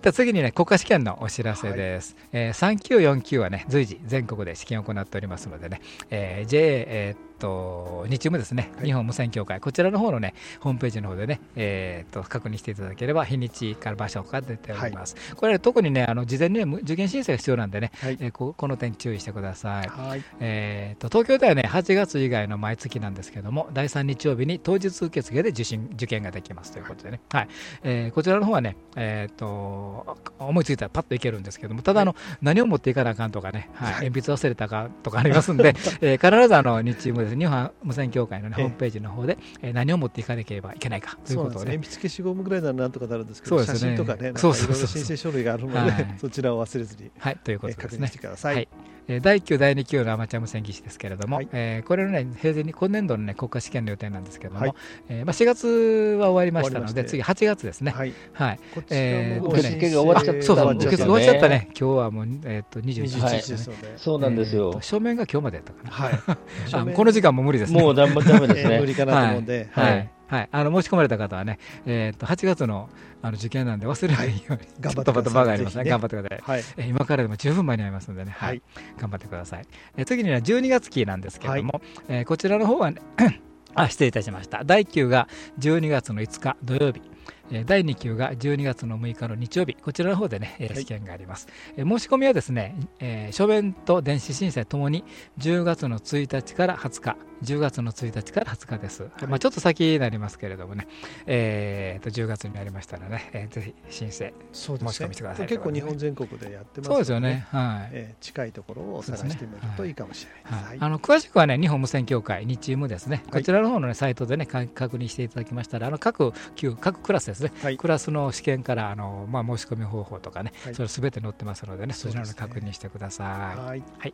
は次にね、国家試験のお知らせです。えー3級、4級はね、随時全国で試験を行っておりますのでね、えー JA、えーっと、日中もですね、はい。日本無線協会、こちらの方のね、ホームページの方でね、えーっと、確認していただければ、日にちから場所が出ております。これ、特にね、あの、事前にね、受験申請が必要なんでね、はい。えーここの点注意してください。はい、えー、と東京ではね8月以外の毎月なんですけども第3日曜日に当日受付で受診受験ができますということでね、はい。えーこちらの方はね、えー、と思いついたらパッといけるんですけどもただあの、何を持っていかなあかんとかね、はい。はい。鉛筆忘れたかとかありますんで、えー必ずあの日もですね。日本無線協会の、ね、ええ。ホームページの方で、えー何を持っていかなければいけないかというそうなんですね。ことをね鉛筆消しゴムぐらいならなんとかなるんですけど、ね。写真とかね、なんかいうそそう。そう申請書類があるので、はい。そちらを忘れずに、はい。というこえとですね。確認してください。はい。えー第1級、第2級のアマチュア無線技師ですけれども、はい。えーこれのね、平成に今年度のね、国家試験の予定なんですけれども、はい。えーまあ、4月は終わりましたので、次8月ですね。はい、はい。こちらえが終わっちゃったそうそう、んですよね。受付終わっちゃったね。今日はもう、えーっと、21 21はい日ですね。日ですので、そうなんですよ。えーっと。書面が今日までやったかな。はい、あこの時間も無理ですね。もうだめだめですね。えー無理かなと思うんで、はい。ははいい。はいあの申し込まれた方はね、えーっと8月のあの受験なんで忘れないように、頑張ってちょっとまた場がありますね。ぜひね頑張ってください。はい、えー今からでも十分間に合いますのでね、はいはい頑張ってください。えー次には12月期なんですけれども、えーこちらの方は、ね、あ失礼いたしました。第9が12月の5日土曜日、えー第2級が12月の6日の日曜日、こちらの方でね、えー試験があります。えー申し込みはですね、えー書面と電子申請ともに10月の1日から20日、10月の1日から20日です。まあ、ちょっと先になりますけれどもね、えーと10月になりましたらね、えーぜひ申請、そうですね。申し込みしてください結構日本全国でやってますのそうですよね、はい。えー近いところを探してみるとい。いかもしれないです。はい。あの詳しくはね、日本無線協会、日チームですね、こちらの方の、ね、サイトでね、か確認していただきましたら、あの各級、各クラスですね、はい。クラスの試験からあの、まあ、申し込み方法とかね、はい。それすべて載ってますのでね、そちらの確認してください。はい。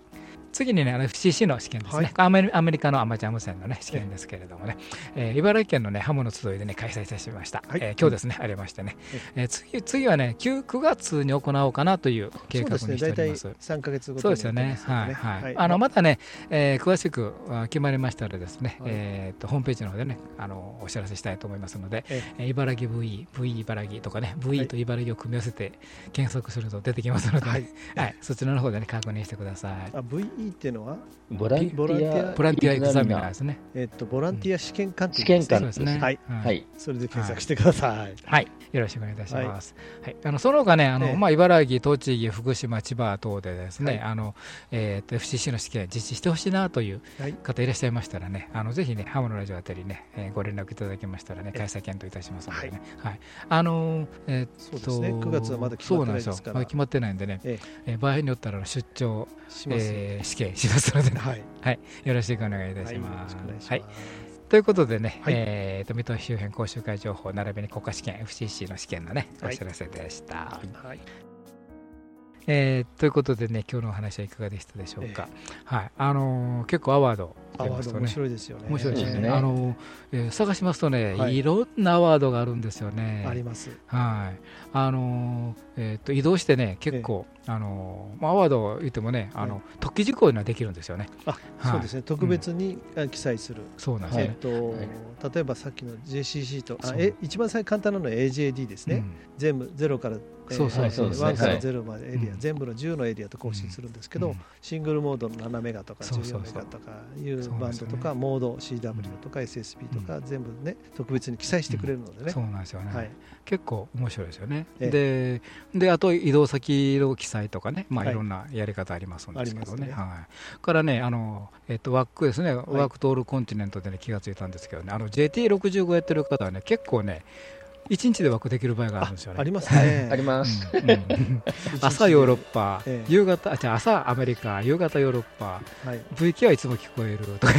次にね、FCC の試験ですね、はい。アメリアメリカのアマチュア無線の、ね、試験ですけれどもね、えー茨城県の、ね、ハムの集いで、ね、開催いたしました、はい。えー今日ですね、ありましてね、えー次次はね9、9月に行おうかなという計画にしております。3か月ごそうですよね。はいはい。あのまたね、えー詳しくあ決まりましたらですね、はい。えーとホームページの方でね、あのお知らせしたいと思いますので、ええ。ー茨城 VE、VE 茨城とかね、VE と茨城を組み合わせて検索すると出てきますので、ははい。い、そちらの方でね確認してください。あ VE っていうのは、ボランテボランティィア？アボランティアエグザミナーですね。えっとボランティア試験官試験官うん。ですね。はい。は。はい。い。それで検索してください。はい、よろしくお願いいたします。はい、あのその他ね、あの、ええ。まあ茨城、栃木、福島、千葉等でですね、はい。あのえっ、と FCC の試験実施してほしいなというはい。方いらっしゃいましたらね、あのぜひねハムのラジオあたりね、えーご連絡いただけましたらね、ええ。開催検討いたしますのでね、はい、あのーえーっとね、9月はまだ決まってないですそうなんですよ。からまだ決まってないんでね、ええー場合によったら出張、し。えー試験しますのでね、はい。はい、よろしくお願いいたします。はい。ということでね、はいえーと水戸周辺講習会情報並びに国家試験 FCC の試験のねおはい知らせでした。はい。えーということでね今日のお話はいかがでしたでしょうか。はい、あのー結構アワードアワード面。白いですよね。面白いですね。あのーえー探しますとね、はいい、ろんなアワードがあるんですよね。あります。はい。あのーえーと移動してね結構、あのーまあアワード言ってもねあの、特記事項にはできるんですよね。あ、はいそうですね。特別にあ記載する。そうなんですよね。えっと、例えばさっきの JCC と、あえ一番最簡単なのは AJD ですね。全部ゼロから、えーそうそうそうですね1からはい。0までエリア、うん。全部の10のエリアと更新するんですけど、うん。シングルモードの7メガとか14そうそうそうメガとかいうバンドとか、モード CW とか SSB とか、全部ね特別に記載してくれるのでね、そうなんですよね。はい、結構面白いですよね。えでであと移動先の記載とかね、まあ、はい。いろんなやり方ありますんですけどね。はい、からねあの、えっと、ワックですね、ワックトールコンチネントで、ね、気がついたんですけどね、あの JT65 やってる方はね、結構ね、1日でワックできる場合があるんですよね。ありますね。あります。朝ヨーロッパ、ええ。夕方、あじゃあ朝アメリカ、夕方ヨーロッパ、はい、VK はいつも聞こえるとか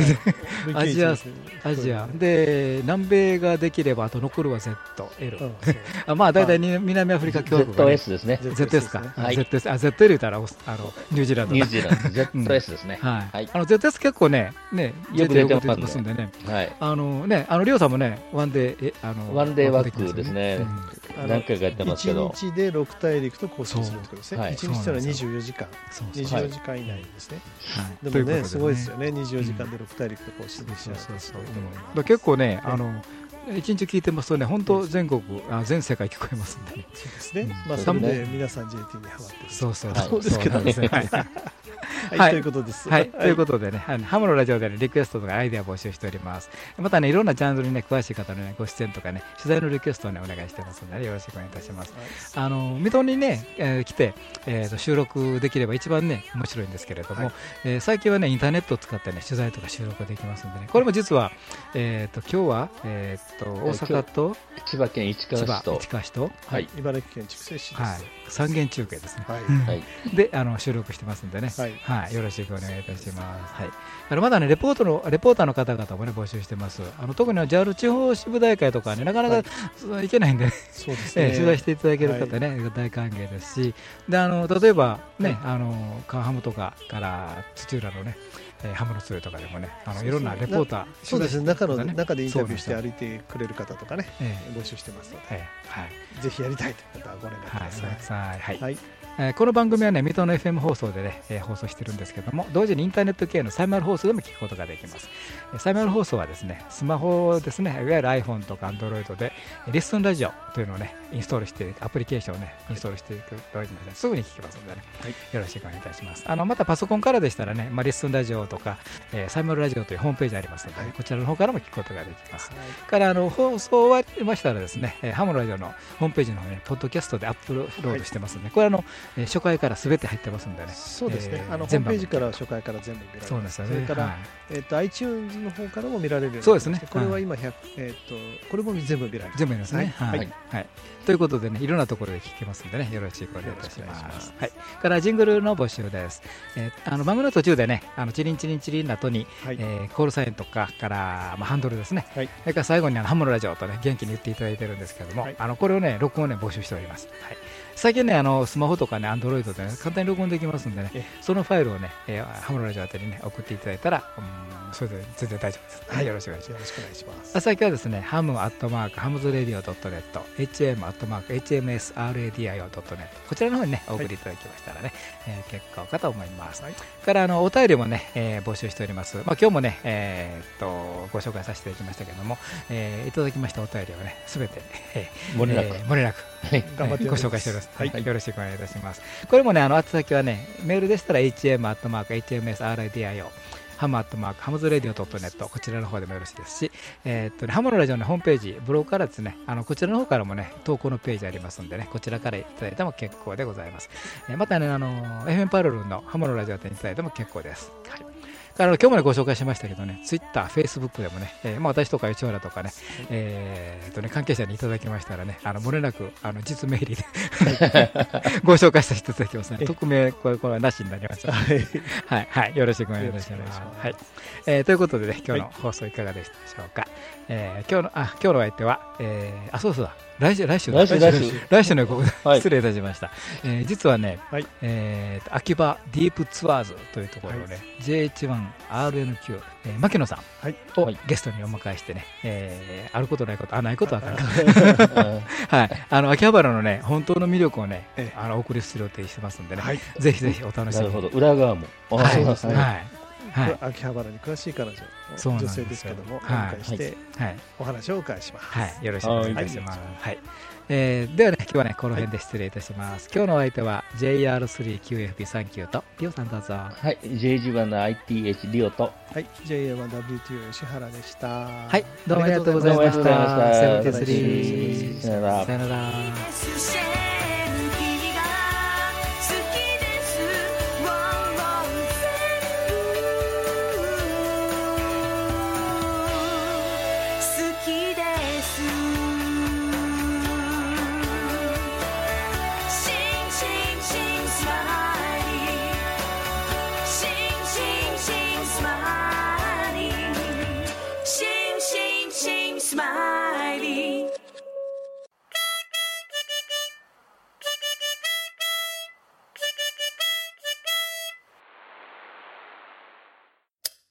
アジアアジア、で南米ができれば、あと残るは Z、L、うんそう。あまあ大体に南アフリカ共和国 ZS ですね。Z ですか、はい。ZS あ ZL 言ったらオスあのニュージーランドだ。ニュージーランド、ZS ですね。はい、はい。あの ZS 結構ねねよく出てますんでね。はい。あのねあのリオさんもねワンデーえあのワンデーワックですね。何回かやってますけど。1日で6大陸と更新するってことですね、はい。1日というのはそうなんです24時間、そうそう24時間以内ですね、はい。でもね、すごいですよね、24時間で6大陸と更新できちゃうそうそうそう、すごいと思いますだから結構ねあの一日聞いてますとね本当全国あ全世界聞こえますんで。ねそうですね、うん。まあ、それで皆さん JT にハマってるそうそうはいそうですけどねはいということです。はい、ということでね、はいハムのラジオで、ね、リクエストとかアイデア募集しております。またね、いろんなジャンルにね、詳しい方のね、ご出演とかね、取材のリクエストをね、お願いしてますので、よろしくお願いいたします。あの、水戸にね、えー来て、えーと、収録できれば一番ね、面白いんですけれども、はいえー最近はね、インターネットを使ってね、取材とか収録できますんでね、これも実は、えっ、と、今日は、えっ、と、大阪と千葉県市川市、と市、川市と、はい。茨城県筑西市です。はい、三元中継ですね。はい。はい。で、あの収録してますんでね、はいはい、よろしくお願いいたします。はい。だからまだね、レポートのレポーターの方々もね募集してます。あの特に JAL 地方支部大会とかね、なかなか、はい。そう行けないんで、ねそうですね。えー取材していただける方ね、大歓迎ですし、であの例えばね、あのカンハムとかから土浦のね、えーハムの通とかでもね、あのいろんなレポーター、そうですね。中の、取材中でインタビューして歩いてくれる方とかね、え募集してますのえええ。はい、で、ぜひやりたいという方はご連絡くはい、ださい。はい、はい、はい。えーこの番組はね、水戸の FM 放送でね、えー放送してるんですけども、同時にインターネット系のサイマル放送でも聞くことができます。えーサイマル放送はですね、スマホですね、いわゆる iPhone とか Android で、えーリッスンラジオというのをね、インストールして、アプリケーションをね、インストールしていただきまして、すぐに聞けますのでね、よろしくお願いいたします。あの、またパソコンからでしたらね、まあ、リッスンラジオとか、えーサイマルラジオというホームページありますので、こちらの方からも聞くことができます。からあの放送終わりましたらですね、えーハムのラジオのホームページの方に、ね、ポッドキャストでアップロードしてますので、これあの、えー初回からすべて入ってますんでね。そうですね、えーあのホームページから初回から全部見られます。そうですよね。それから、はいえっ、と iTunes の方からも見られるようにそうですねこれは今100、えっ、とこれも全部見られる。全部やりますね。はい。はいはいということでね、いろんなところで聞けますんでね、よろしくお願いいたしま。ますすはい。からジングルの募集です。えーあの番組の途中でね、あのチリンチリンチリンの後に、はいえーコールサインとかから、まあ、ハンドルですね。はいそれから最後にあのハムのラジオとね元気に言っていただいてるんですけども、はいあのこれをね録音ね募集しております。はい。最近ねあのスマホとかねアンドロイドでね簡単に録音できますんでねえ、そのファイルをね、えーハムのラジオあたりにね送っていただいたら、うん、それで全然大丈夫です。はい。よろしくお願いします。よろしくお願いします。あ先はですね、ハムアットマークハムズレディオドットネット、HM アットマーク HMSRADIO ドットネット、こちらの方にね、お送りいただきましたらね、えー結構かと思います。はいからあのお便りもね、えー募集しております。まあ今日もね、えーっとご紹介させていただきましたけども、えーいただきましたお便りをね、すべて、えー漏れなくえー。頑張ってえーご紹介しております。はい。よろしくお願いいたします。これもね、あの宛先はね、メールでしたら HM アットマーク HMSRADIO ハムアットマークハムズレディオドットネット。こちらの方でもよろしいですし、えーっとね、ハムのラジオのホームページブログからですねあのこちらの方からもね投稿のページありますんでねこちらからいただいても結構でございます、えーまたねあの FM パルルンのハムのラジオ宛てにいただいても結構です、はいから今日もねご紹介しましたけどね、ツイッター、フェイスブックでもね、えーまあ、私とか吉原とかね、えーっとね関係者にいただきましたらね、あの漏れなくあの実名入りで ご紹介させていただきますね。匿名これこれはなしになります。はい。はい、はい、よろしくお願いします。はい、えーということでね、今日の放送いかがでしたでしょうか？えー今日の、あ、今日のお相手は、えーあ、そうそうだ、来週、来週だ、来週来週来週。の予告だ、はい。失礼いたしました。えー実はね、はい。えーと秋葉ディープツアーズというところをね、JH1RNQ、えー牧野さんはい。をはい。ゲストにお迎えしてね、えーあることないこと、あ、ないことはあかん。かうんはい、あの秋葉原のね、本当の魅力をねえ、え。あのお送りする予定してますんでね、はい。ぜひぜひお楽しみに。なるほど。裏側も。あはい、そうはい、ですね。はい、秋葉原に詳しい彼女、女性ですけども、おはい迎えしてはい、お話をお伺いします。はい、よろしくお願いいたします。ははい、えーではね、今日はね、この辺で失礼いたします。今日のお相手は JR3QFB39 とリオさんどうぞ。はい。J1 の ITH リオと、はい。JA1WTO 吉原でした。ははい、どうもありがとうございました。どうもありがとうございましたセブンティスリーさよなら